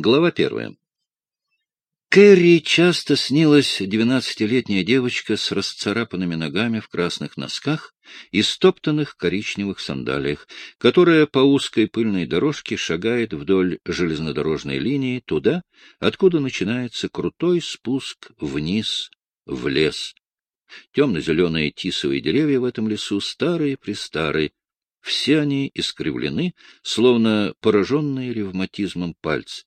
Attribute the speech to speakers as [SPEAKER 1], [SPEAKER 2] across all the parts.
[SPEAKER 1] Глава первая. Кэрри часто снилась двенадцатилетняя девочка с расцарапанными ногами в красных носках и стоптанных коричневых сандалиях, которая по узкой пыльной дорожке шагает вдоль железнодорожной линии туда, откуда начинается крутой спуск вниз в лес. Темно-зеленые тисовые деревья в этом лесу старые-престарые, все они искривлены, словно пораженные ревматизмом пальцы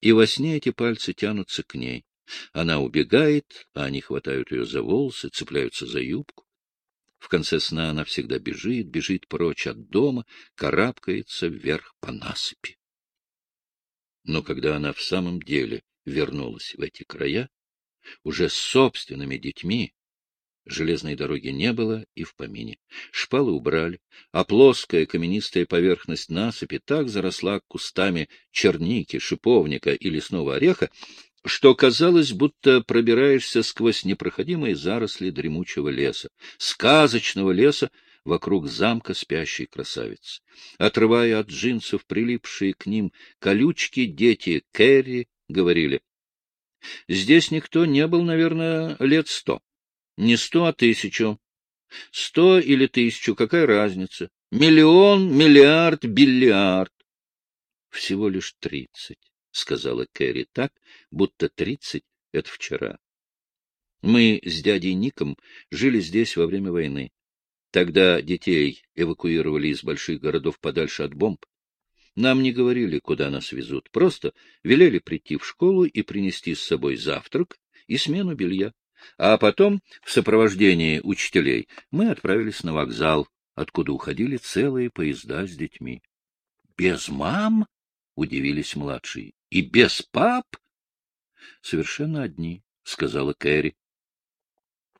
[SPEAKER 1] и во сне эти пальцы тянутся к ней. Она убегает, а они хватают ее за волосы, цепляются за юбку. В конце сна она всегда бежит, бежит прочь от дома, карабкается вверх по насыпи. Но когда она в самом деле вернулась в эти края, уже с собственными детьми, Железной дороги не было и в помине. Шпалы убрали, а плоская каменистая поверхность насыпи так заросла кустами черники, шиповника и лесного ореха, что казалось, будто пробираешься сквозь непроходимые заросли дремучего леса, сказочного леса вокруг замка спящей красавицы. Отрывая от джинсов прилипшие к ним колючки, дети Кэрри говорили, «Здесь никто не был, наверное, лет сто». Не сто, а тысячу. Сто или тысячу, какая разница? Миллион, миллиард, биллиард. Всего лишь тридцать, — сказала Кэрри так, будто тридцать — это вчера. Мы с дядей Ником жили здесь во время войны. Тогда детей эвакуировали из больших городов подальше от бомб. Нам не говорили, куда нас везут, просто велели прийти в школу и принести с собой завтрак и смену белья. А потом, в сопровождении учителей, мы отправились на вокзал, откуда уходили целые поезда с детьми. — Без мам? — удивились младшие. — И без пап? — Совершенно одни, — сказала Кэрри.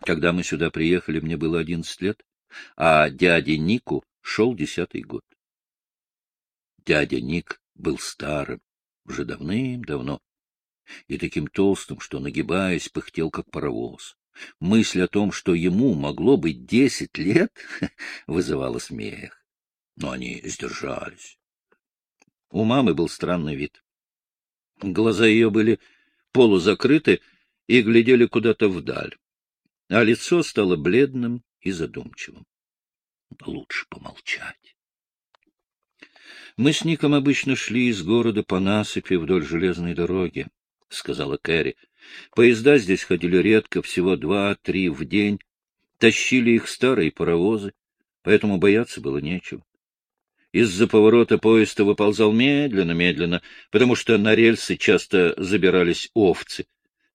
[SPEAKER 1] Когда мы сюда приехали, мне было одиннадцать лет, а дяде Нику шел десятый год. Дядя Ник был старым, уже давным-давно и таким толстым, что, нагибаясь, пыхтел, как паровоз. Мысль о том, что ему могло быть десять лет, вызывала смех. Но они сдержались. У мамы был странный вид. Глаза ее были полузакрыты и глядели куда-то вдаль, а лицо стало бледным и задумчивым. Лучше помолчать. Мы с Ником обычно шли из города по насыпи вдоль железной дороги. — сказала Кэрри. Поезда здесь ходили редко, всего два-три в день. Тащили их старые паровозы, поэтому бояться было нечего. Из-за поворота поезда выползал медленно-медленно, потому что на рельсы часто забирались овцы.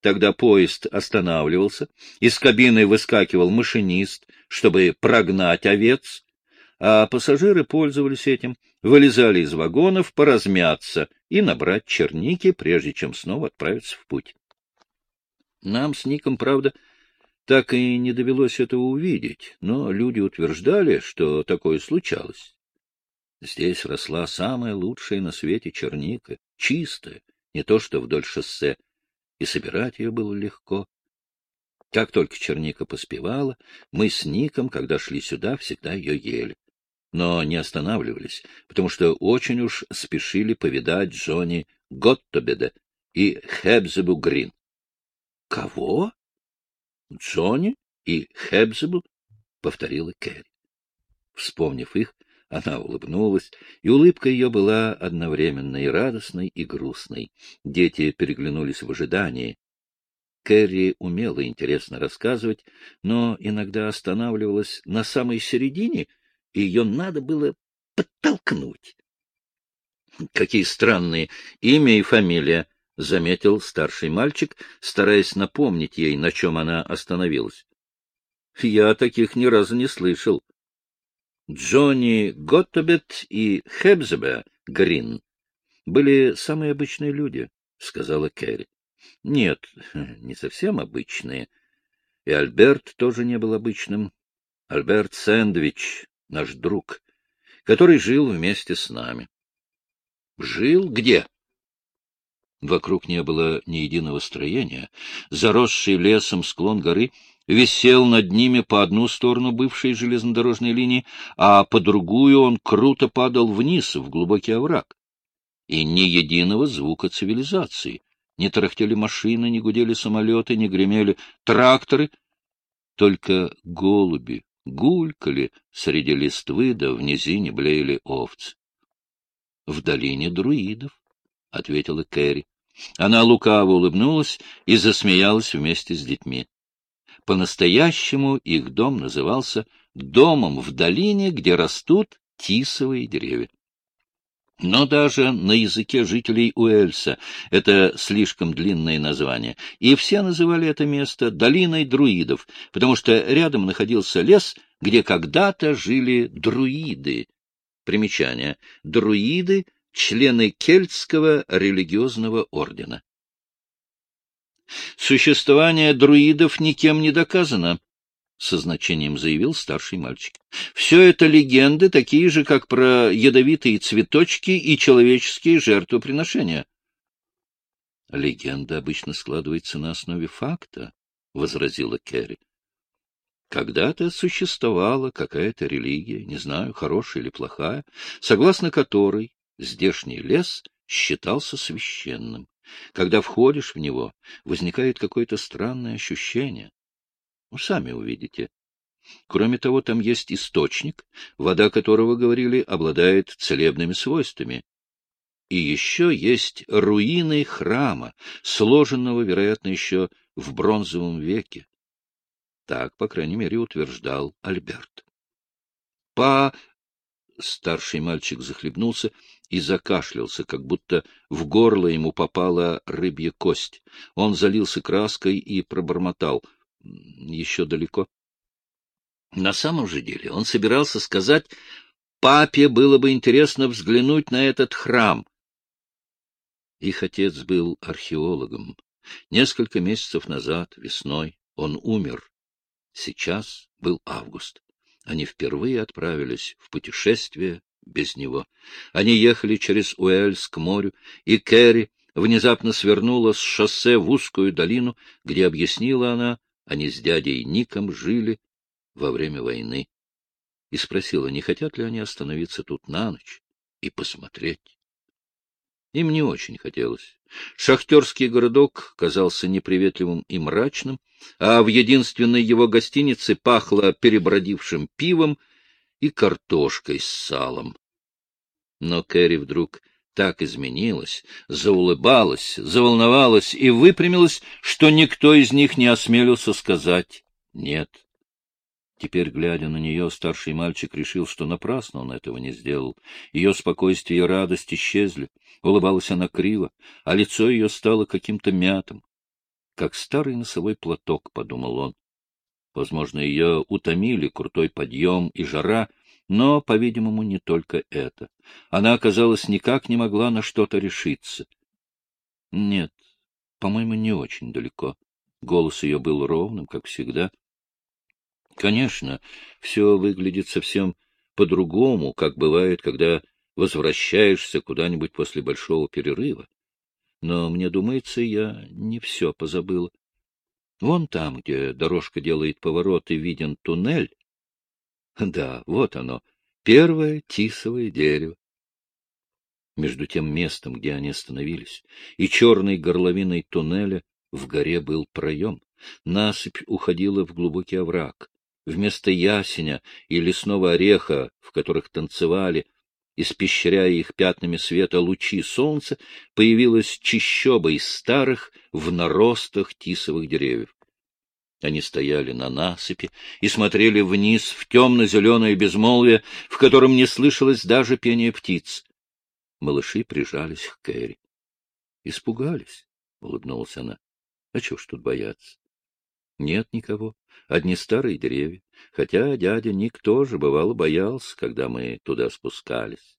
[SPEAKER 1] Тогда поезд останавливался, из кабины выскакивал машинист, чтобы прогнать овец, а пассажиры пользовались этим, вылезали из вагонов поразмяться и набрать черники, прежде чем снова отправиться в путь. Нам с Ником, правда, так и не довелось этого увидеть, но люди утверждали, что такое случалось. Здесь росла самая лучшая на свете черника, чистая, не то что вдоль шоссе, и собирать ее было легко. Как только черника поспевала, мы с Ником, когда шли сюда, всегда ее ели но не останавливались, потому что очень уж спешили повидать Джонни Готтобеда и Хебзебу Грин. — Кого? — Джонни и Хебзебу, — повторила Кэрри. Вспомнив их, она улыбнулась, и улыбка ее была одновременно и радостной, и грустной. Дети переглянулись в ожидании. Кэрри умела интересно рассказывать, но иногда останавливалась на самой середине — и ее надо было подтолкнуть. — Какие странные имя и фамилия, — заметил старший мальчик, стараясь напомнить ей, на чем она остановилась. — Я таких ни разу не слышал. Джонни Готтобет и Хебзебе Грин были самые обычные люди, — сказала Кэрри. — Нет, не совсем обычные. И Альберт тоже не был обычным. Альберт Сэндвич, наш друг, который жил вместе с нами. Жил где? Вокруг не было ни единого строения. Заросший лесом склон горы висел над ними по одну сторону бывшей железнодорожной линии, а по другую он круто падал вниз, в глубокий овраг. и ни единого звука цивилизации. Не тарахтели машины, не гудели самолеты, не гремели тракторы. Только голуби гулькали среди листвы, да в низине блеяли овцы. — В долине друидов, — ответила Кэрри. Она лукаво улыбнулась и засмеялась вместе с детьми. По-настоящему их дом назывался «домом в долине, где растут тисовые деревья». Но даже на языке жителей Уэльса это слишком длинное название, и все называли это место долиной друидов, потому что рядом находился лес, где когда-то жили друиды. Примечание. Друиды — члены кельтского религиозного ордена. Существование друидов никем не доказано, — со значением заявил старший мальчик. — Все это легенды, такие же, как про ядовитые цветочки и человеческие жертвоприношения. — Легенда обычно складывается на основе факта, — возразила Керри. Когда-то существовала какая-то религия, не знаю, хорошая или плохая, согласно которой здешний лес считался священным. Когда входишь в него, возникает какое-то странное ощущение. Сами увидите. Кроме того, там есть источник, вода которого, говорили, обладает целебными свойствами. И еще есть руины храма, сложенного, вероятно, еще в бронзовом веке. Так, по крайней мере, утверждал Альберт. По... Старший мальчик захлебнулся и закашлялся, как будто в горло ему попала рыбья кость. Он залился краской и пробормотал. Еще далеко. На самом же деле он собирался сказать, папе было бы интересно взглянуть на этот храм. Их отец был археологом. Несколько месяцев назад, весной, он умер. Сейчас был август. Они впервые отправились в путешествие без него. Они ехали через Уэльс к морю, и Кэрри внезапно свернула с шоссе в узкую долину, где, объяснила она, они с дядей Ником жили во время войны, и спросила, не хотят ли они остановиться тут на ночь и посмотреть. Им не очень хотелось. Шахтерский городок казался неприветливым и мрачным, а в единственной его гостинице пахло перебродившим пивом и картошкой с салом. Но Кэрри вдруг так изменилась, заулыбалась, заволновалась и выпрямилась, что никто из них не осмелился сказать «нет». Теперь, глядя на нее, старший мальчик решил, что напрасно он этого не сделал. Ее спокойствие и радость исчезли, улыбалась она криво, а лицо ее стало каким-то мятым. Как старый носовой платок, — подумал он. Возможно, ее утомили крутой подъем и жара, но, по-видимому, не только это. Она, оказалось, никак не могла на что-то решиться. Нет, по-моему, не очень далеко. Голос ее был ровным, как всегда. Конечно, все выглядит совсем по-другому, как бывает, когда возвращаешься куда-нибудь после большого перерыва. Но, мне думается, я не все позабыла. Вон там, где дорожка делает поворот и виден туннель. Да, вот оно, первое тисовое дерево. Между тем местом, где они остановились, и черной горловиной туннеля в горе был проем. Насыпь уходила в глубокий овраг. Вместо ясеня и лесного ореха, в которых танцевали, испещряя их пятнами света лучи солнца, появилась чищоба из старых в наростах тисовых деревьев. Они стояли на насыпи и смотрели вниз в темно-зеленое безмолвие, в котором не слышалось даже пения птиц. Малыши прижались к Кэрри. — Испугались, — улыбнулась она. — А чего ж тут бояться? — Нет никого, одни старые деревья, хотя дядя Ник тоже, бывало, боялся, когда мы туда спускались.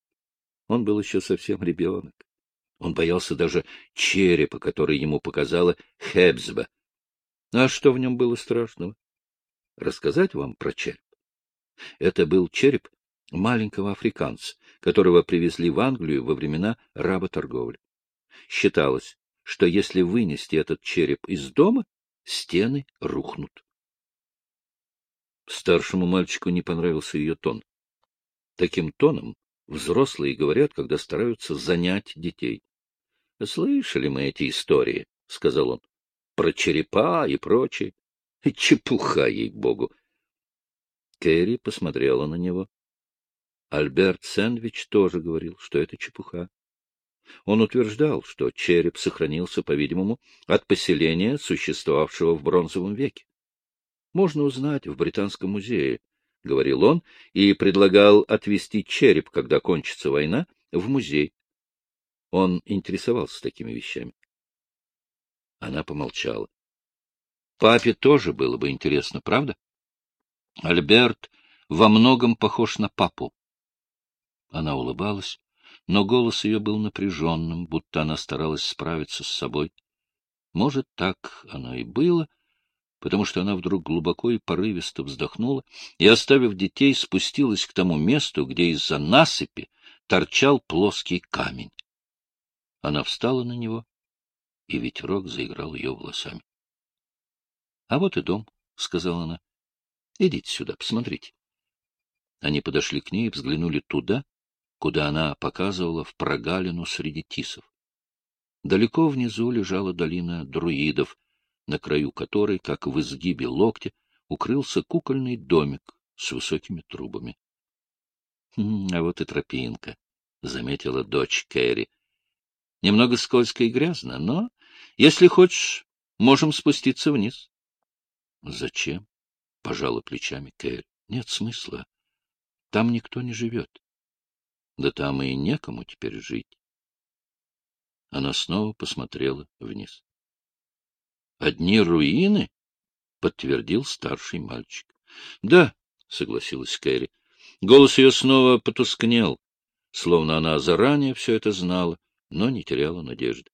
[SPEAKER 1] Он был еще совсем ребенок. Он боялся даже черепа, который ему показала Хебсба. А что в нем было страшного? Рассказать вам про череп? Это был череп маленького африканца, которого привезли в Англию во времена работорговли. Считалось, что если вынести этот череп из дома, стены рухнут. Старшему мальчику не понравился ее тон. Таким тоном взрослые говорят, когда стараются занять детей. — Слышали мы эти истории, — сказал он, — про черепа и прочее. Чепуха, ей-богу! Кэрри посмотрела на него. Альберт Сэндвич тоже говорил, что это чепуха. Он утверждал, что череп сохранился, по-видимому, от поселения, существовавшего в бронзовом веке. Можно узнать в Британском музее, — говорил он, и предлагал отвезти череп, когда кончится война, в музей. Он интересовался такими вещами. Она помолчала. Папе тоже было бы интересно, правда? Альберт во многом похож на папу. Она улыбалась, но голос ее был напряженным, будто она старалась справиться с собой. Может, так оно и было, потому что она вдруг глубоко и порывисто вздохнула и, оставив детей, спустилась к тому месту, где из-за насыпи торчал плоский камень. Она встала на него, и ветерок заиграл ее волосами. — А вот и дом, — сказала она. — Идите сюда, посмотрите. Они подошли к ней и взглянули туда, куда она показывала в прогалину среди тисов. Далеко внизу лежала долина друидов, на краю которой, как в изгибе локтя, укрылся кукольный домик с высокими трубами. — А вот и тропинка, — заметила дочь Кэрри. — Немного скользко и грязно, но, если хочешь, можем спуститься вниз. — Зачем? — пожала плечами Кэрри. — Нет смысла. Там никто не живет. Да там и некому теперь жить. Она снова посмотрела вниз. — Одни руины? — подтвердил старший мальчик. — Да, — согласилась Кэрри. Голос ее снова потускнел, словно она заранее все это знала, но не теряла надежды. —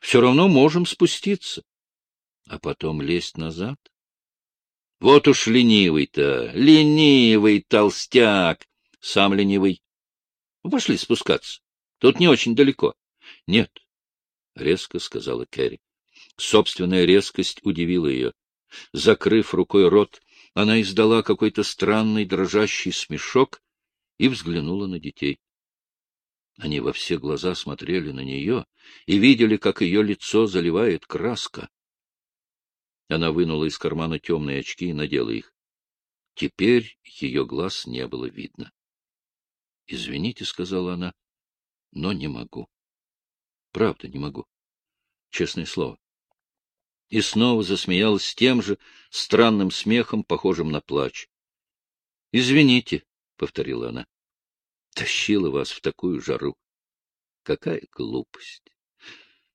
[SPEAKER 1] Все равно можем спуститься. А потом лезть назад? Вот уж ленивый-то, ленивый толстяк, сам ленивый. Пошли спускаться. Тут не очень далеко. — Нет, — резко сказала Кэрри. Собственная резкость удивила ее. Закрыв рукой рот, она издала какой-то странный дрожащий смешок и взглянула на детей. Они во все глаза смотрели на нее и видели, как ее лицо заливает краска. Она вынула из кармана темные очки и надела их. Теперь ее глаз не было видно. — Извините, — сказала она, — но не могу. Правда, не могу. Честное слово. И снова засмеялась тем же странным смехом, похожим на плач. — Извините, — повторила она, — тащила вас в такую жару. Какая глупость!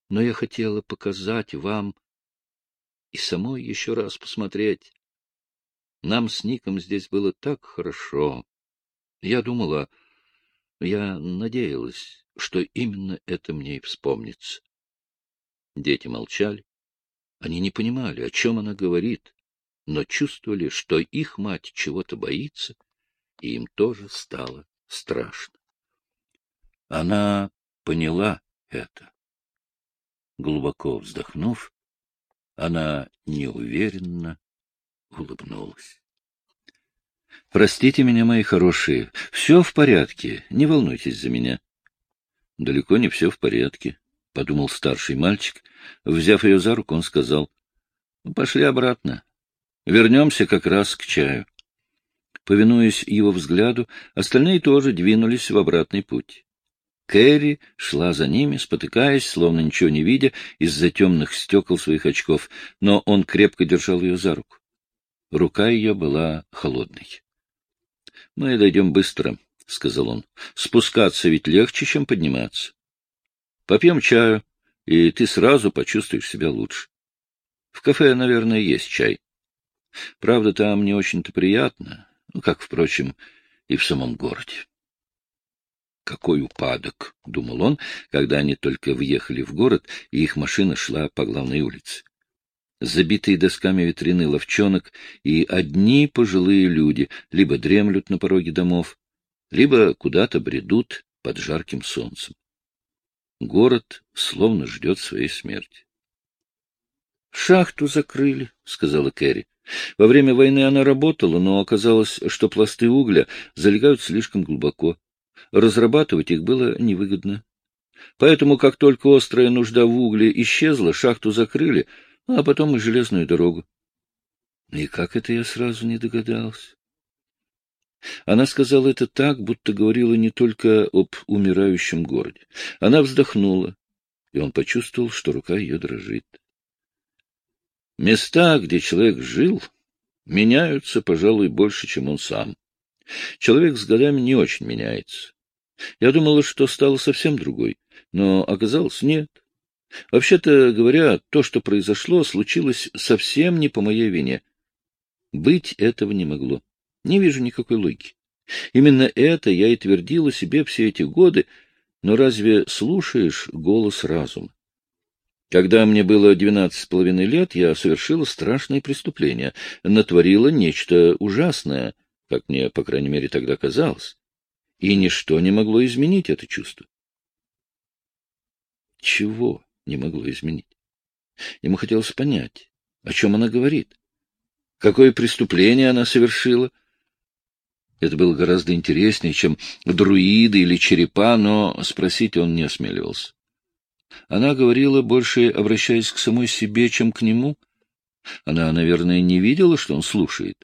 [SPEAKER 1] Но я хотела показать вам и самой еще раз посмотреть. Нам с Ником здесь было так хорошо. Я думала, я надеялась, что именно это мне и вспомнится. Дети молчали. Они не понимали, о чем она говорит, но чувствовали, что их мать чего-то боится, и им тоже стало страшно. Она поняла это. Глубоко вздохнув, она неуверенно улыбнулась. — Простите меня, мои хорошие, все в порядке, не волнуйтесь за меня. — Далеко не все в порядке, — подумал старший мальчик. Взяв ее за руку, он сказал, «Ну, — Пошли обратно. Вернемся как раз к чаю. Повинуясь его взгляду, остальные тоже двинулись в обратный путь. Кэрри шла за ними, спотыкаясь, словно ничего не видя, из-за темных стекол своих очков, но он крепко держал ее за руку. Рука ее была холодной. — Мы дойдем быстро, — сказал он. — Спускаться ведь легче, чем подниматься. Попьем чаю, и ты сразу почувствуешь себя лучше. В кафе, наверное, есть чай. Правда, там не очень-то приятно, как, впрочем, и в самом городе. Какой упадок, — думал он, когда они только въехали в город, и их машина шла по главной улице. Забитые досками витрины ловчонок и одни пожилые люди либо дремлют на пороге домов, либо куда-то бредут под жарким солнцем. Город словно ждет своей смерти. — Шахту закрыли, — сказала Кэрри. Во время войны она работала, но оказалось, что пласты угля залегают слишком глубоко. разрабатывать их было невыгодно. Поэтому, как только острая нужда в угле исчезла, шахту закрыли, а потом и железную дорогу. И как это я сразу не догадался? Она сказала это так, будто говорила не только об умирающем городе. Она вздохнула, и он почувствовал, что рука ее дрожит. Места, где человек жил, меняются, пожалуй, больше, чем он сам. Человек с годами не очень меняется. Я думала, что стало совсем другой, но оказалось нет. Вообще-то говоря, то, что произошло, случилось совсем не по моей вине. Быть этого не могло. Не вижу никакой логики. Именно это я и твердила себе все эти годы, но разве слушаешь голос разума? Когда мне было двенадцать с половиной лет, я совершила страшное преступление, натворила нечто ужасное, как мне, по крайней мере, тогда казалось, и ничто не могло изменить это чувство. Чего не могло изменить? Ему хотелось понять, о чем она говорит, какое преступление она совершила. Это было гораздо интереснее, чем друиды или черепа, но спросить он не осмеливался. Она говорила, больше обращаясь к самой себе, чем к нему. Она, наверное, не видела, что он слушает.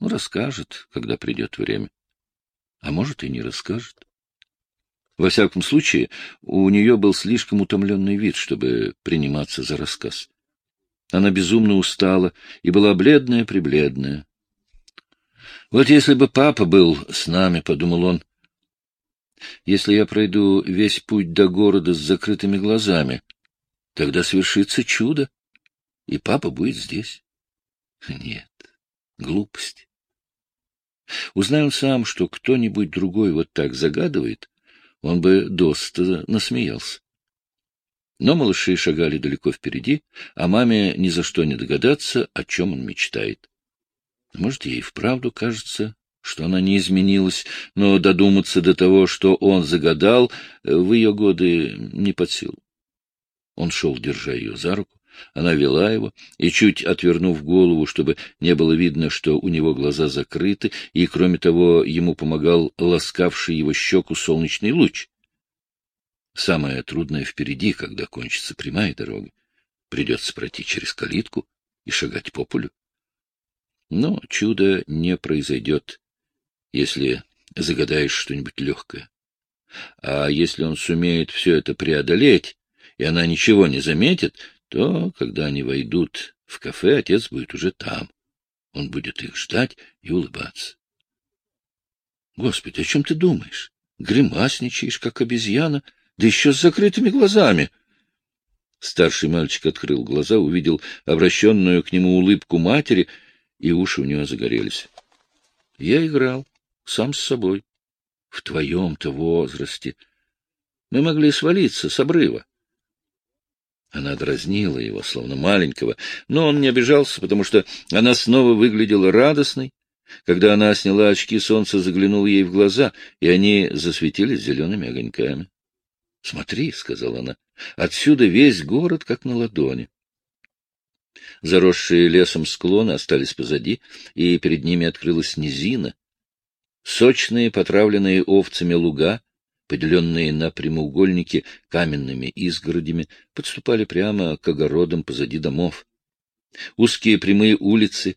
[SPEAKER 1] Ну, расскажет, когда придет время. А может, и не расскажет. Во всяком случае, у нее был слишком утомленный вид, чтобы приниматься за рассказ. Она безумно устала и была бледная-прибледная. «Вот если бы папа был с нами, — подумал он, если я пройду весь путь до города с закрытыми глазами, тогда свершится чудо, и папа будет здесь. Нет, глупость. Узнай он сам, что кто-нибудь другой вот так загадывает, он бы доста насмеялся. Но малыши шагали далеко впереди, а маме ни за что не догадаться, о чем он мечтает. Может, ей вправду кажется, что она не изменилась, но додуматься до того, что он загадал, в ее годы не под силу. Он шел, держа ее за руку, она вела его, и, чуть отвернув голову, чтобы не было видно, что у него глаза закрыты, и, кроме того, ему помогал ласкавший его щеку солнечный луч. Самое трудное впереди, когда кончится прямая дорога. Придется пройти через калитку и шагать по полю. Но чудо не произойдет если загадаешь что-нибудь легкое. А если он сумеет все это преодолеть, и она ничего не заметит, то, когда они войдут в кафе, отец будет уже там. Он будет их ждать и улыбаться. Господи, о чем ты думаешь? Гримасничаешь, как обезьяна, да еще с закрытыми глазами. Старший мальчик открыл глаза, увидел обращенную к нему улыбку матери, и уши у него загорелись. Я играл сам с собой. В твоем-то возрасте. Мы могли свалиться с обрыва. Она дразнила его, словно маленького, но он не обижался, потому что она снова выглядела радостной. Когда она сняла очки, солнце заглянуло ей в глаза, и они засветились зелеными огоньками. — Смотри, — сказала она, — отсюда весь город как на ладони. Заросшие лесом склоны остались позади, и перед ними открылась низина, Сочные, потравленные овцами луга, поделенные на прямоугольники каменными изгородями, подступали прямо к огородам позади домов. Узкие прямые улицы,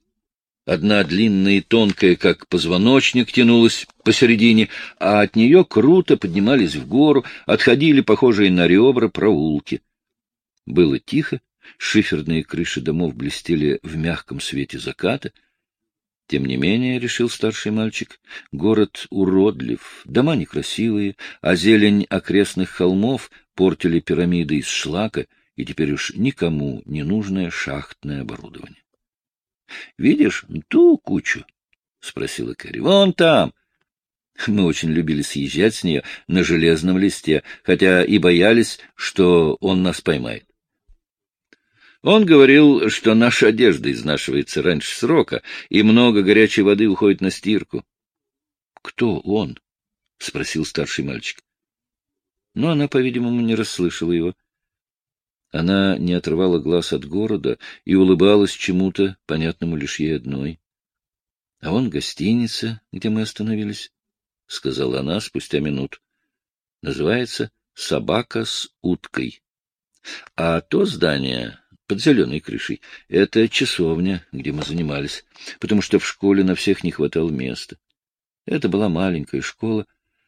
[SPEAKER 1] одна длинная и тонкая, как позвоночник, тянулась посередине, а от нее круто поднимались в гору, отходили похожие на ребра проулки. Было тихо, шиферные крыши домов блестели в мягком свете заката — тем не менее, — решил старший мальчик, — город уродлив, дома некрасивые, а зелень окрестных холмов портили пирамиды из шлака и теперь уж никому не нужное шахтное оборудование. — Видишь ту кучу? — спросила Кэрри. — Вон там. Мы очень любили съезжать с нее на железном листе, хотя и боялись, что он нас поймает. Он говорил, что наша одежда изнашивается раньше срока, и много горячей воды уходит на стирку. — Кто он? — спросил старший мальчик. Но она, по-видимому, не расслышала его. Она не отрывала глаз от города и улыбалась чему-то, понятному лишь ей одной. — А вон гостиница, где мы остановились. — сказала она спустя минуту. — Называется «Собака с уткой». А то здание под зеленой крышей — это часовня, где мы занимались, потому что в школе на всех не хватало места. Это была маленькая школа,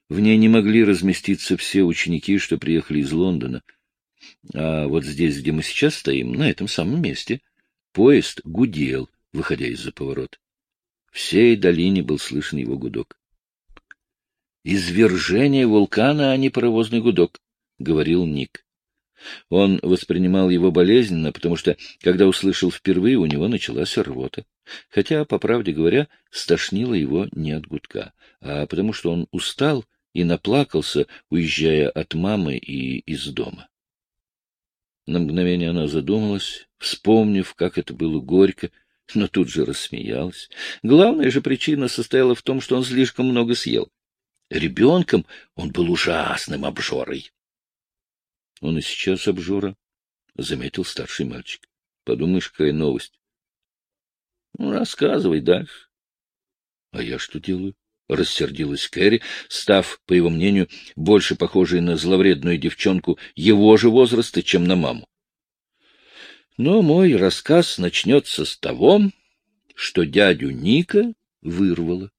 [SPEAKER 1] в ней не могли разместиться все ученики, что приехали из Лондона. А вот здесь, где мы сейчас стоим, на этом самом месте, поезд гудел, выходя из-за поворота. Всей долине был слышен его гудок. «Извержение вулкана, а не паровозный гудок», — говорил Ник. Он воспринимал его болезненно, потому что, когда услышал впервые, у него началась рвота. Хотя, по правде говоря, стошнило его не от гудка, а потому что он устал и наплакался, уезжая от мамы и из дома. На мгновение она задумалась, вспомнив, как это было горько, но тут же рассмеялась. Главная же причина состояла в том, что он слишком много съел. Ребенком он был ужасным обжорой. — Он и сейчас обжора, — заметил старший мальчик. — Подумаешь, какая новость. — Ну, рассказывай дальше. — А я что делаю? — рассердилась Кэрри, став, по его мнению, больше похожей на зловредную девчонку его же возраста, чем на маму. Но мой рассказ начнется с того, что дядю Ника вырвало.